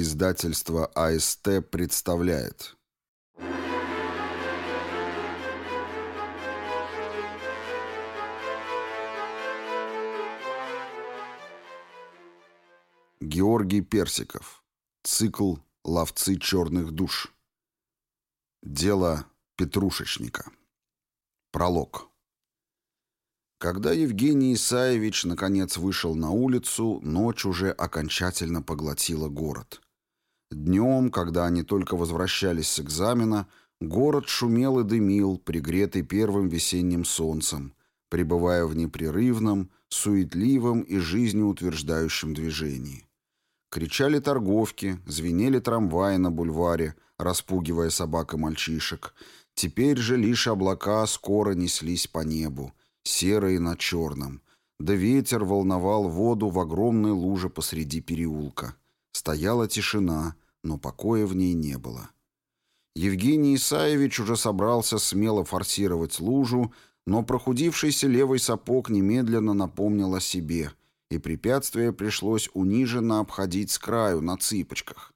Издательство АСТ представляет. Георгий Персиков. Цикл «Ловцы черных душ» Дело Петрушечника. Пролог. Когда Евгений Исаевич наконец вышел на улицу, ночь уже окончательно поглотила город. Днем, когда они только возвращались с экзамена, город шумел и дымил, пригретый первым весенним солнцем, пребывая в непрерывном, суетливом и жизнеутверждающем движении. Кричали торговки, звенели трамваи на бульваре, распугивая собак и мальчишек. Теперь же лишь облака скоро неслись по небу, серые на черном. Да ветер волновал воду в огромной луже посреди переулка. Стояла тишина, но покоя в ней не было. Евгений Исаевич уже собрался смело форсировать лужу, но прохудившийся левый сапог немедленно напомнил о себе, и препятствие пришлось униженно обходить с краю на цыпочках.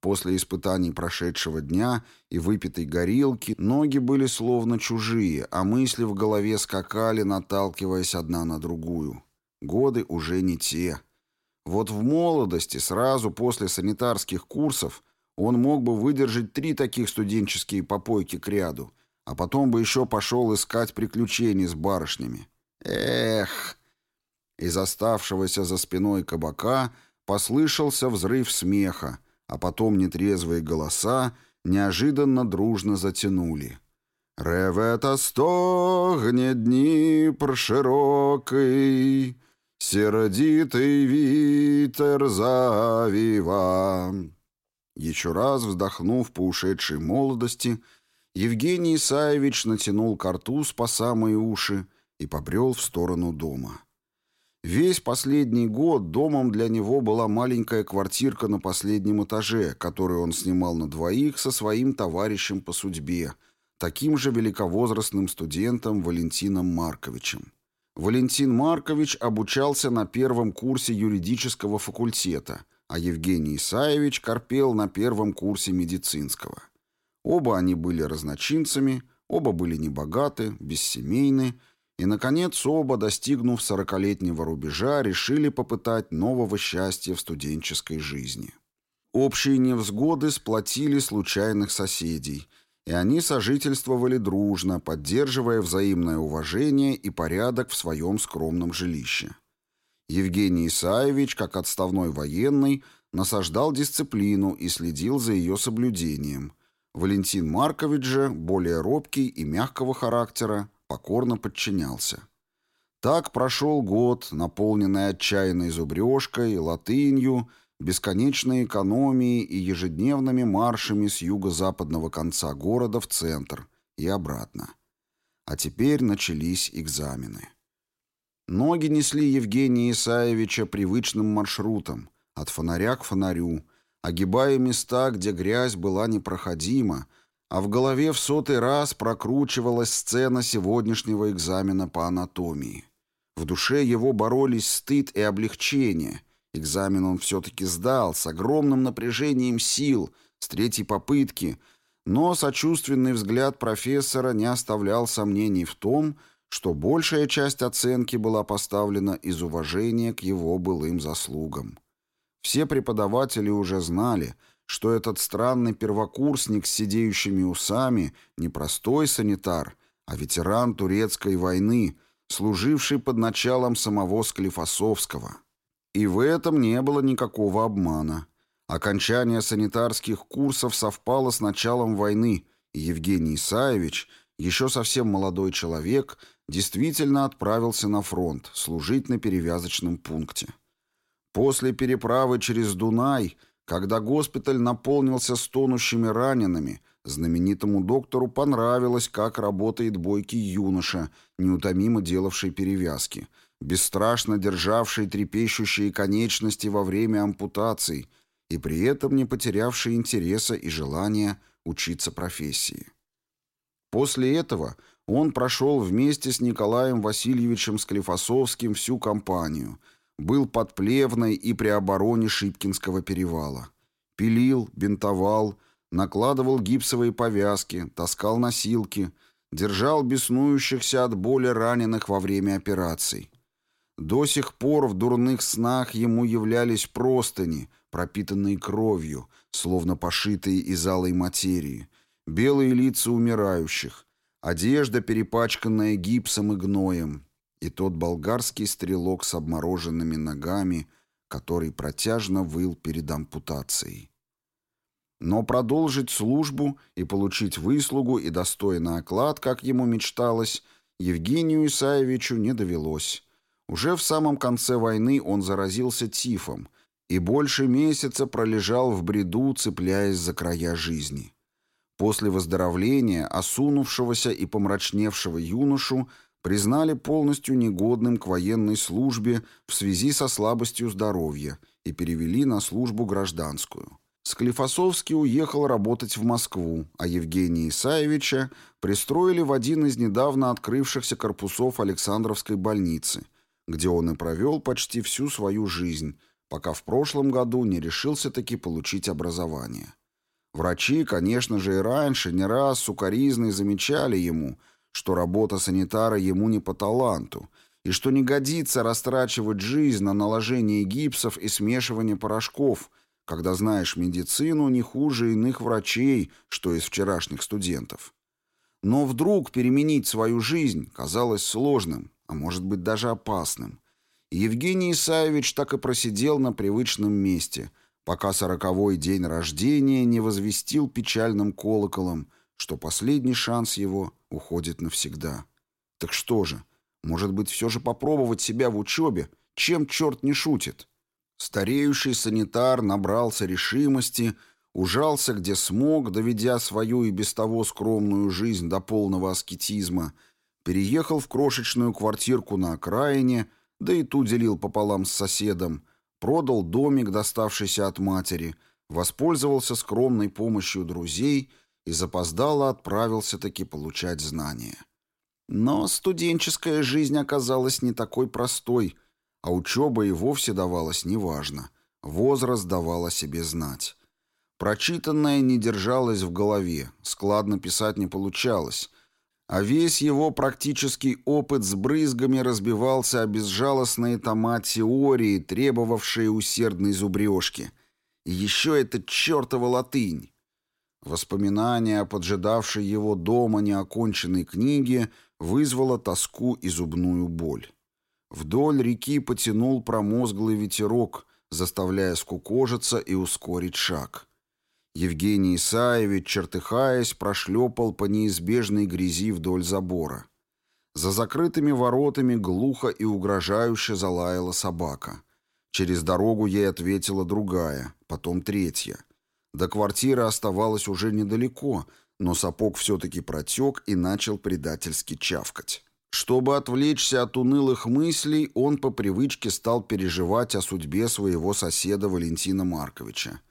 После испытаний прошедшего дня и выпитой горилки ноги были словно чужие, а мысли в голове скакали, наталкиваясь одна на другую. Годы уже не те. Вот в молодости, сразу после санитарских курсов, он мог бы выдержать три таких студенческие попойки к ряду, а потом бы еще пошел искать приключений с барышнями. Эх! Из оставшегося за спиной кабака послышался взрыв смеха, а потом нетрезвые голоса неожиданно дружно затянули. «Ревета стогне Дніпр широкий, сердитый витер завива». Еще раз вздохнув по ушедшей молодости, Евгений Исаевич натянул картуз по самые уши и побрел в сторону дома. Весь последний год домом для него была маленькая квартирка на последнем этаже, которую он снимал на двоих со своим товарищем по судьбе, таким же великовозрастным студентом Валентином Марковичем. Валентин Маркович обучался на первом курсе юридического факультета, а Евгений Исаевич корпел на первом курсе медицинского. Оба они были разночинцами, оба были небогаты, бессемейны, и, наконец, оба, достигнув сорокалетнего рубежа, решили попытать нового счастья в студенческой жизни. Общие невзгоды сплотили случайных соседей, и они сожительствовали дружно, поддерживая взаимное уважение и порядок в своем скромном жилище. Евгений Исаевич, как отставной военный, насаждал дисциплину и следил за ее соблюдением. Валентин Маркович же, более робкий и мягкого характера, покорно подчинялся. Так прошел год, наполненный отчаянной зубрежкой, латынью, бесконечной экономией и ежедневными маршами с юго-западного конца города в центр и обратно. А теперь начались экзамены. Ноги несли Евгения Исаевича привычным маршрутом, от фонаря к фонарю, огибая места, где грязь была непроходима, а в голове в сотый раз прокручивалась сцена сегодняшнего экзамена по анатомии. В душе его боролись стыд и облегчение. Экзамен он все-таки сдал с огромным напряжением сил, с третьей попытки, но сочувственный взгляд профессора не оставлял сомнений в том, что большая часть оценки была поставлена из уважения к его былым заслугам. Все преподаватели уже знали – что этот странный первокурсник с сидеющими усами не простой санитар, а ветеран турецкой войны, служивший под началом самого Склифосовского. И в этом не было никакого обмана. Окончание санитарских курсов совпало с началом войны, и Евгений Исаевич, еще совсем молодой человек, действительно отправился на фронт служить на перевязочном пункте. После переправы через Дунай – когда госпиталь наполнился стонущими ранеными, знаменитому доктору понравилось, как работает бойкий юноша, неутомимо делавший перевязки, бесстрашно державший трепещущие конечности во время ампутаций и при этом не потерявший интереса и желания учиться профессии. После этого он прошел вместе с Николаем Васильевичем Склифосовским всю кампанию – был под Плевной и при обороне Шипкинского перевала. Пилил, бинтовал, накладывал гипсовые повязки, таскал носилки, держал беснующихся от боли раненых во время операций. До сих пор в дурных снах ему являлись простыни, пропитанные кровью, словно пошитые из алой материи, белые лица умирающих, одежда, перепачканная гипсом и гноем, и тот болгарский стрелок с обмороженными ногами, который протяжно выл перед ампутацией. Но продолжить службу и получить выслугу и достойный оклад, как ему мечталось, Евгению Исаевичу не довелось. Уже в самом конце войны он заразился тифом и больше месяца пролежал в бреду, цепляясь за края жизни. После выздоровления осунувшегося и помрачневшего юношу признали полностью негодным к военной службе в связи со слабостью здоровья и перевели на службу гражданскую. Склифосовский уехал работать в Москву, а Евгения Исаевича пристроили в один из недавно открывшихся корпусов Александровской больницы, где он и провел почти всю свою жизнь, пока в прошлом году не решился таки получить образование. Врачи, конечно же, и раньше не раз сукоризной замечали ему, что работа санитара ему не по таланту, и что не годится растрачивать жизнь на наложение гипсов и смешивание порошков – когда знаешь медицину не хуже иных врачей, что из вчерашних студентов. Но вдруг переменить свою жизнь казалось сложным, а может быть даже опасным. Евгений Исаевич так и просидел на привычном месте, пока сороковой день рождения не возвестил печальным колоколом, что последний шанс его уходит навсегда. Так что же, может быть, все же попробовать себя в учебе, чем черт не шутит? Стареющий санитар набрался решимости, ужался где смог, доведя свою и без того скромную жизнь до полного аскетизма, переехал в крошечную квартирку на окраине, да и ту делил пополам с соседом, продал домик, доставшийся от матери, воспользовался скромной помощью друзей и запоздало отправился таки получать знания. Но студенческая жизнь оказалась не такой простой – а учеба и вовсе давалась неважно. Возраст давал о себе знать. Прочитанное не держалось в голове, складно писать не получалось, а весь его практический опыт с брызгами разбивался о безжалостные тома теории, требовавшие усердной зубрежки. И еще эта чертова латынь. Воспоминание о поджидавшей его дома неоконченной книге вызвало тоску и зубную боль. Вдоль реки потянул промозглый ветерок, заставляя скукожиться и ускорить шаг. Евгений Исаевич, чертыхаясь, прошлепал по неизбежной грязи вдоль забора. За закрытыми воротами глухо и угрожающе залаяла собака. Через дорогу ей ответила другая, потом третья. До квартиры оставалось уже недалеко, но сапог все-таки протек и начал предательски чавкать. Чтобы отвлечься от унылых мыслей, он по привычке стал переживать о судьбе своего соседа Валентина Марковича.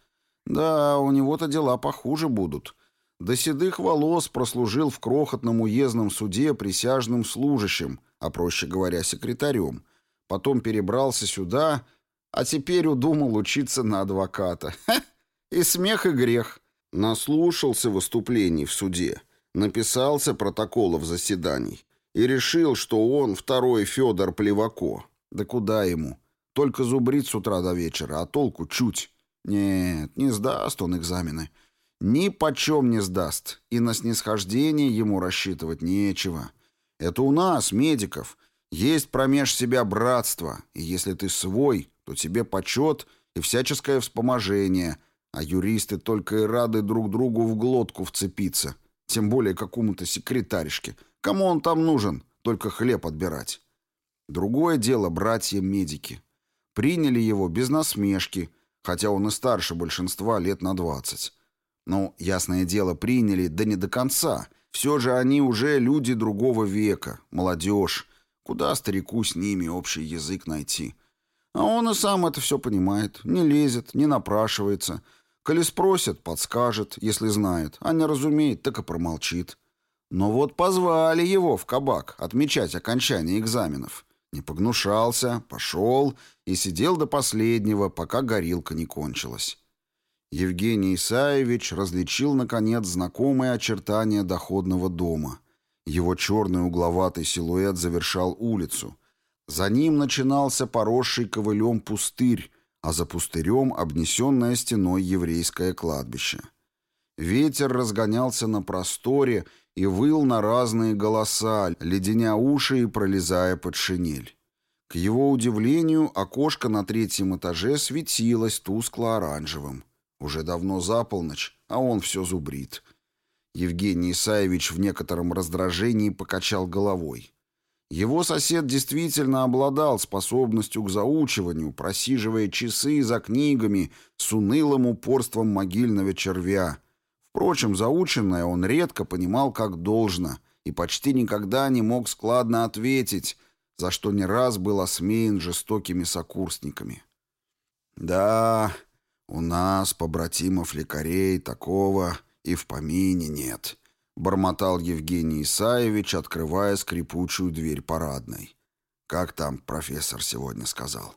Да, у него-то дела похуже будут. До седых волос прослужил в крохотном уездном суде присяжным служащим, а проще говоря, секретарем. Потом перебрался сюда, а теперь удумал учиться на адвоката. Ха! И смех, и грех. Наслушался выступлений в суде, написался протоколов заседаний и решил, что он второй Федор Плевако. Да куда ему? Только зубрит с утра до вечера, а толку чуть. Нет, не сдаст он экзамены. Ни почем не сдаст, и на снисхождение ему рассчитывать нечего. Это у нас, медиков, есть промеж себя братство, и если ты свой, то тебе почет и всяческое вспоможение, а юристы только и рады друг другу в глотку вцепиться, тем более какому-то секретаришке, Кому он там нужен? Только хлеб отбирать. Другое дело братья-медики. Приняли его без насмешки, хотя он и старше большинства лет на двадцать. Ну, ясное дело, приняли, да не до конца. Все же они уже люди другого века, молодежь. Куда старику с ними общий язык найти? А он и сам это все понимает, не лезет, не напрашивается. Коли спросят, подскажет, если знает, а не разумеет, так и промолчит. Но вот позвали его в кабак отмечать окончание экзаменов. Не погнушался, пошел и сидел до последнего, пока горилка не кончилась. Евгений Исаевич различил, наконец, знакомые очертания доходного дома. Его черный угловатый силуэт завершал улицу. За ним начинался поросший ковылем пустырь, а за пустырем обнесенное стеной еврейское кладбище. Ветер разгонялся на просторе и выл на разные голоса, леденя уши и пролезая под шинель. К его удивлению, окошко на третьем этаже светилось тускло-оранжевым. Уже давно за полночь, а он все зубрит. Евгений Исаевич в некотором раздражении покачал головой. Его сосед действительно обладал способностью к заучиванию, просиживая часы за книгами с унылым упорством могильного червя. Впрочем, заученное он редко понимал как должно и почти никогда не мог складно ответить, за что не раз был осмеян жестокими сокурсниками. «Да, «У нас, побратимов-лекарей, такого и в помине нет», — бормотал Евгений Исаевич, открывая скрипучую дверь парадной. «Как там профессор сегодня сказал?»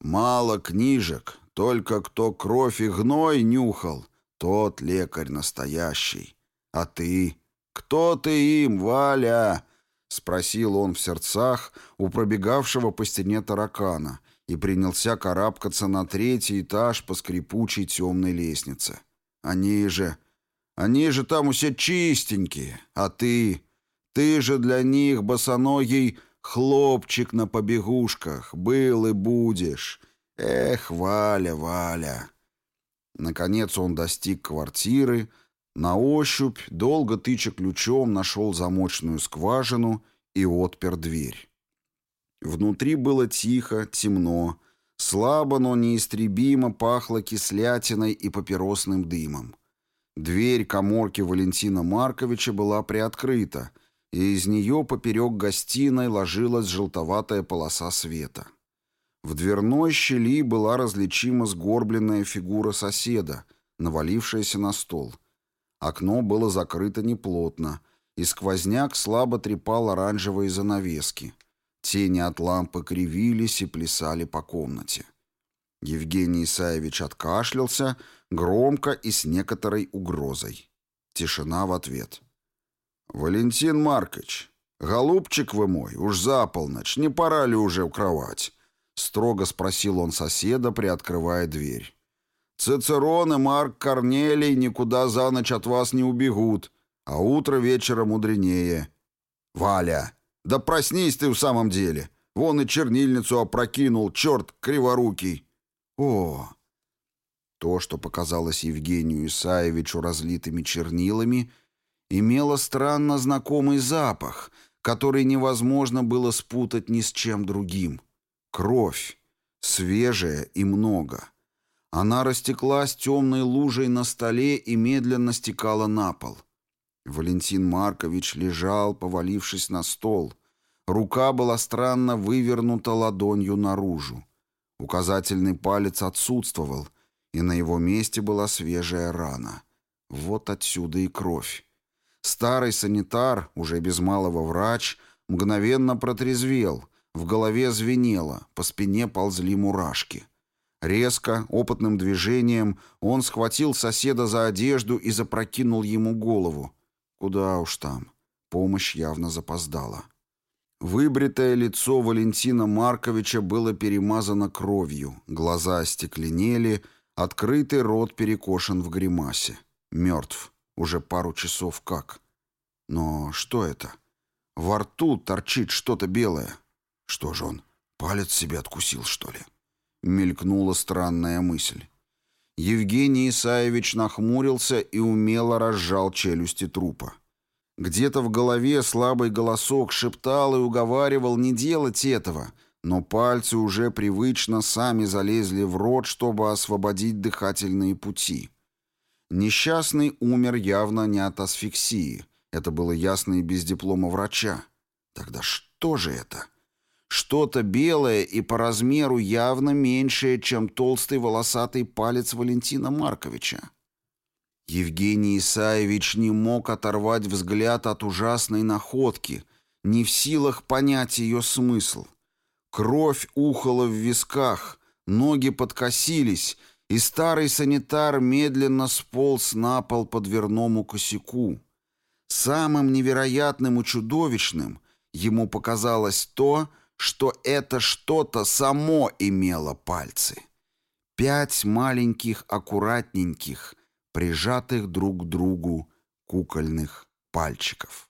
«Мало книжек, только кто кровь и гной нюхал, тот лекарь настоящий. А ты? Кто ты им, Валя?» — спросил он в сердцах у пробегавшего по стене таракана — и принялся карабкаться на третий этаж по скрипучей темной лестнице. Они же... Они же там все чистенькие, а ты... Ты же для них босоногий хлопчик на побегушках, был и будешь. Эх, Валя, Валя. Наконец он достиг квартиры, на ощупь, долго тыча ключом, нашел замочную скважину и отпер дверь. Внутри было тихо, темно, слабо, но неистребимо пахло кислятиной и папиросным дымом. Дверь коморки Валентина Марковича была приоткрыта, и из нее поперек гостиной ложилась желтоватая полоса света. В дверной щели была различима сгорбленная фигура соседа, навалившаяся на стол. Окно было закрыто неплотно, и сквозняк слабо трепал оранжевые занавески — Тени от лампы кривились и плясали по комнате. Евгений Исаевич откашлялся, громко и с некоторой угрозой. Тишина в ответ. «Валентин Маркович, голубчик вы мой, уж за полночь, не пора ли уже в кровать?» Строго спросил он соседа, приоткрывая дверь. «Цицерон и Марк Корнелий никуда за ночь от вас не убегут, а утро вечера мудренее. Валя!» Да проснись ты в самом деле. Вон и чернильницу опрокинул, черт криворукий. О! То, что показалось Евгению Исаевичу разлитыми чернилами, имело странно знакомый запах, который невозможно было спутать ни с чем другим. Кровь. Свежая и много. Она растеклась темной лужей на столе и медленно стекала на пол. — Валентин Маркович лежал, повалившись на стол. Рука была странно вывернута ладонью наружу. Указательный палец отсутствовал, и на его месте была свежая рана. Вот отсюда и кровь. Старый санитар, уже без малого врач, мгновенно протрезвел, в голове звенело, по спине ползли мурашки. Резко, опытным движением он схватил соседа за одежду и запрокинул ему голову. Куда уж там. Помощь явно запоздала. Выбритое лицо Валентина Марковича было перемазано кровью, глаза остекленели, открытый рот перекошен в гримасе. Мертв. Уже пару часов как. Но что это? Во рту торчит что-то белое. Что же он, палец себе откусил, что ли? Мелькнула странная мысль. Евгений Исаевич нахмурился и умело разжал челюсти трупа. Где-то в голове слабый голосок шептал и уговаривал не делать этого, но пальцы уже привычно сами залезли в рот, чтобы освободить дыхательные пути. Несчастный умер явно не от асфиксии. Это было ясно и без диплома врача. Тогда что же это? Что-то белое и по размеру явно меньшее, чем толстый волосатый палец Валентина Марковича. Евгений Исаевич не мог оторвать взгляд от ужасной находки, не в силах понять ее смысл. Кровь ухала в висках, ноги подкосились, и старый санитар медленно сполз на пол по дверному косяку. Самым невероятным и чудовищным ему показалось то, что это что-то само имело пальцы. Пять маленьких, аккуратненьких, прижатых друг к другу кукольных пальчиков.